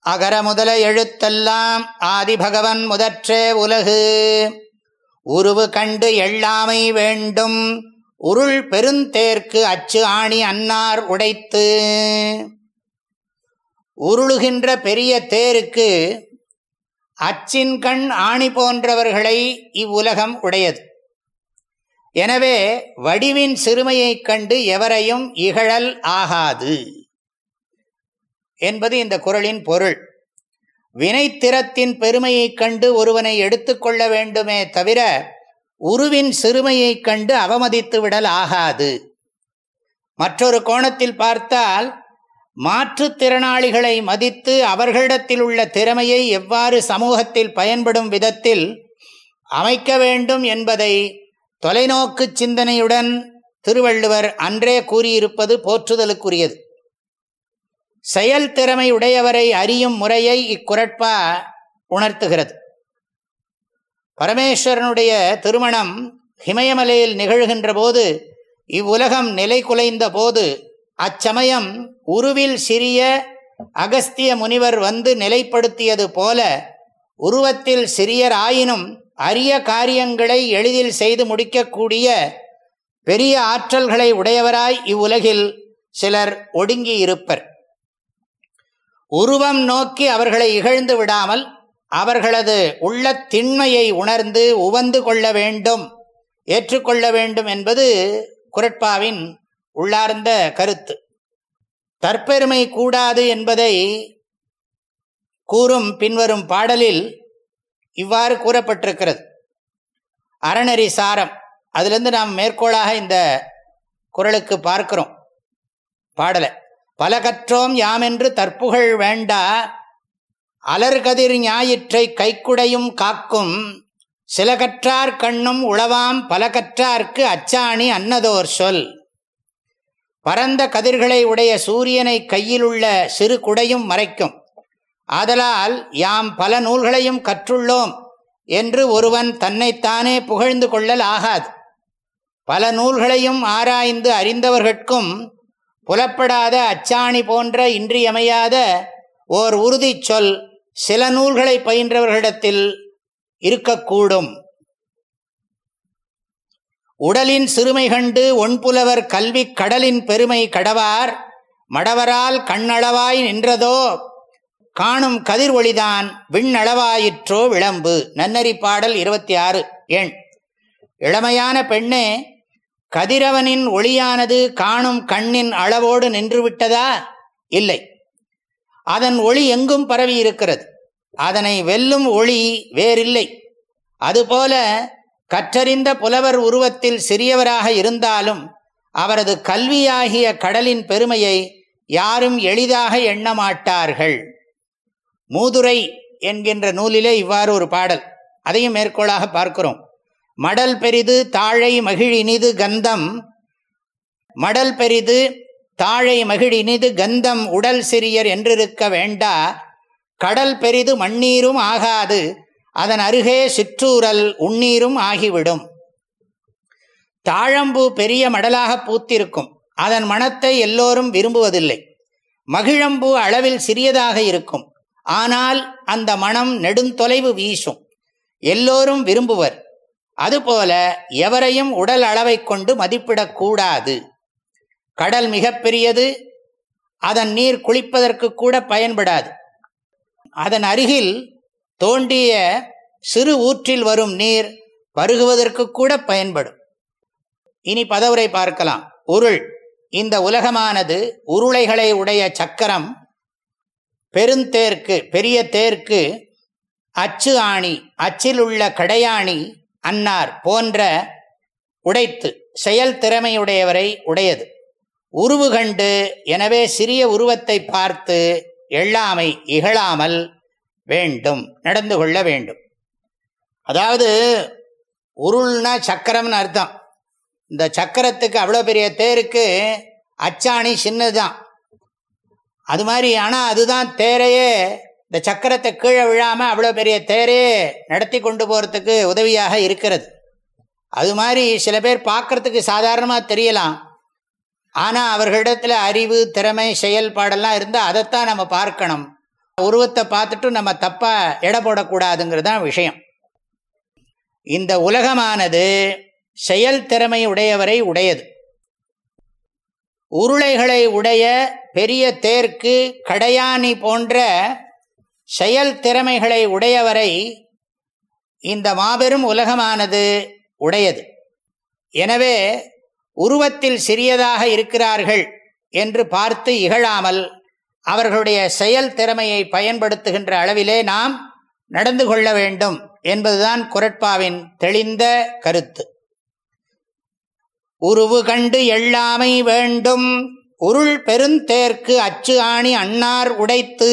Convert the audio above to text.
அகர முதல எழுத்தெல்லாம் ஆதிபகவன் முதற்றே உலகு. உருவு கண்டு எள்ளாமை வேண்டும். உருள் பெருந்தேர்க்கு அச்சு ஆணி அன்னார் உடைத்து. உருளுகின்ற பெரிய தேருக்கு அச்சின் கண் ஆணி போன்றவர்களை இவ்வுலகம் உடையது. எனவே வடிவின் சிறுமையைக் கண்டு எவரையும் இகழல் ஆகாது. என்பது இந்த குரலின் பொருள். வினைத்திறத்தின் பெருமையைக் கண்டு ஒருவனை எடுத்துக்கொள்ள வேண்டுமே தவிர உருவின் சிறுமையைக் கண்டு அவமதித்து விடல் ஆகாது. மற்றொரு கோணத்தில் பார்த்தால் மாற்றுத்திறனாளிகளை மதித்து அவர்களிடத்தில் உள்ள திறமையை எவ்வாறு சமூகத்தில் பயன்படும் விதத்தில் அமைக்க வேண்டும் என்பதை தொலைநோக்கு சிந்தனையுடன் திருவள்ளுவர் அன்றே கூறியிருப்பது போற்றுதலுக்குரியது. செயல் திறமை உடையவரை அறியும் முறையை இக்குரட்பா உணர்த்துகிறது. பரமேஸ்வரனுடைய திருமணம் ஹிமயமலையில் நிகழ்கின்ற போது இவ்வுலகம் நிலை குலைந்த போது அச்சமயம் உருவில் சிறிய அகஸ்திய முனிவர் வந்து நிலைப்படுத்தியது போல உருவத்தில் சிறியர் ஆயினும் அரிய காரியங்களை எளிதில் செய்து முடிக்கக்கூடிய பெரிய ஆற்றல்களை உடையவராய் இவ்வுலகில் சிலர் ஒடுங்கி இருப்பர் உருவம் நோக்கி அவர்களை இகழ்ந்து விடாமல் அவர்களது உள்ள திண்மையை உணர்ந்து உவந்து கொள்ள வேண்டும் ஏற்றுக்கொள்ள வேண்டும் என்பது குரட்பாவின் உள்ளார்ந்த கருத்து. தற்பெருமை கூடாது என்பதை கூறும் பின்வரும் பாடலில் இவ்வாறு கூறப்பட்டிருக்கிறது. அறநெறி சாரம். அதிலிருந்து நாம் மேற்கோளாக இந்த குரலுக்கு பார்க்கிறோம். பாடலை. பல கற்றோம் யாமென்று தற்புகழ் வேண்டா. அலர்கதிர் ஞாயிற்றை கைக்குடையும் காக்கும். சில கற்றார் கண்ணும் உளவாம் பல கற்றார்க்கு அச்சாணி அன்னதோர் சொல். பரந்த கதிர்களை உடைய சூரியனை கையிலுள்ள சிறு குடையும் மறைக்கும். ஆதலால் யாம் பல நூல்களையும் கற்றுள்ளோம் என்று ஒருவன் தன்னைத்தானே புகழ்ந்து கொள்ளல் ஆகாது. பல நூல்களையும் ஆராய்ந்து அறிந்தவர்கட்கும் புலப்படாத அச்சாணி போன்ற இன்றியமையாத ஓர் உறுதி சொல் சில நூல்களை பயின்றவர்களிடத்தில் இருக்கக்கூடும். உடலின் சிறுமை கண்டு ஒன்புலவர் கல்வி கடலின் பெருமை கடவார் மடவரால் கண்ணளவாய் நின்றதோ காணும் கதிர் ஒளிதான் விண்ணளவாயிற்றோ விளம்பு. நன்னறி பாடல் இருபத்தி ஆறு. எண். இளமையான பெண்ணே கதிரவனின் ஒளியானது காணும் கண்ணின் அளவோடு நின்றுவிட்டதா? இல்லை. அதன் ஒளி எங்கும் பரவி இருக்கிறது அதனை வெல்லும் ஒளி வேறில்லை. அதுபோல கற்றறிந்த புலவர் உருவத்தில் சிறியவராக இருந்தாலும் அவரது கல்வியாகிய கடலின் பெருமையை யாரும் எளிதாக எண்ணமாட்டார்கள் மூதுரை என்கின்ற நூலிலே இவ்வாறு ஒரு பாடல். அதையும் மேற்கோளாக பார்க்கிறோம். மடல் பெரிது தாழை மகிழினிது கந்தம். மடல் பெரிது தாழை மகிழினிது கந்தம் உடல் சிறியர் என்றிருக்க வேண்டா. கடல் பெரிது மண்ணீரும் ஆகாது. அதன் அருகே சிற்றூரல் உண்ணீரும் ஆகிவிடும். தாழம்பூ பெரிய மடலாக பூத்திருக்கும். அதன் மனத்தை எல்லோரும் விரும்புவதில்லை. மகிழம்பூ அளவில் சிறியதாக இருக்கும். ஆனால் அந்த மனம் நெடுந்தொலைவு வீசும். எல்லோரும் விரும்புவர். அதுபோல எவரையும் உடல் அளவை கொண்டு மதிப்பிடக்கூடாது கடல் மிகப்பெரியது அதன் நீர் குளிப்பதற்கு கூட பயன்படாது. அதன் அருகில் தோண்டிய சிறு ஊற்றில் வரும் நீர் பருகுவதற்கு கூட பயன்படும். இனி பதவுரை பார்க்கலாம். உருள். இந்த உலகமானது உருளைகளை உடைய சக்கரம் பெருந்தேர்க்கு பெரிய தேர்க்கு அச்சு ஆணி அச்சில் உள்ள கடையாணி அன்னார் போன்ற உடைத்து செயல் திறமையுடையவரை உடையது. உருவு கண்டு எனவே சிறிய உருவத்தை பார்த்து எள்ளாமை இகழாமல் வேண்டும் நடந்து கொள்ள வேண்டும். அதாவது உருள்னா சக்கரம்னு அர்த்தம். இந்த சக்கரத்துக்கு அவ்வளோ பெரிய தேருக்கு அச்சாணி சின்னதுதான். அது மாதிரி ஆனால் அதுதான் தேரையே இந்த சக்கரத்தை கீழே விழாமல் அவ்வளோ பெரிய தேரே நடத்தி கொண்டு போகிறதுக்கு உதவியாக இருக்கிறது. அது மாதிரி சில பேர் பார்க்கறதுக்கு சாதாரணமாக தெரியலாம். ஆனால் அவர்களிடத்தில் அறிவு திறமை செயல்பாடெல்லாம் இருந்தால் அதைத்தான் நம்ம பார்க்கணும். உருவத்தை பார்த்துட்டு நம்ம தப்பாக எடை போடக்கூடாதுங்கிறது தான் விஷயம். இந்த உலகமானது செயல் திறமை உடையவரை உடையது. உருளைகளை உடைய பெரிய தேர்க்கு கடையாணி போன்ற செயல் திறமைகளை உடையவரை இந்த மாபெரும் உலகமானது உடையது. எனவே உருவத்தில் சிறியதாக இருக்கிறார்கள் என்று பார்த்து இகழாமல் அவர்களுடைய செயல் திறமையை பயன்படுத்துகின்ற அளவிலே நாம் நடந்து கொள்ள வேண்டும் என்பதுதான் குரட்பாவின் தெளிந்த கருத்து. உருவு கண்டு எல்லாமை வேண்டும் உருள் பெருந்தேர்க்கு அச்சு ஆணி அன்னார் உடைத்து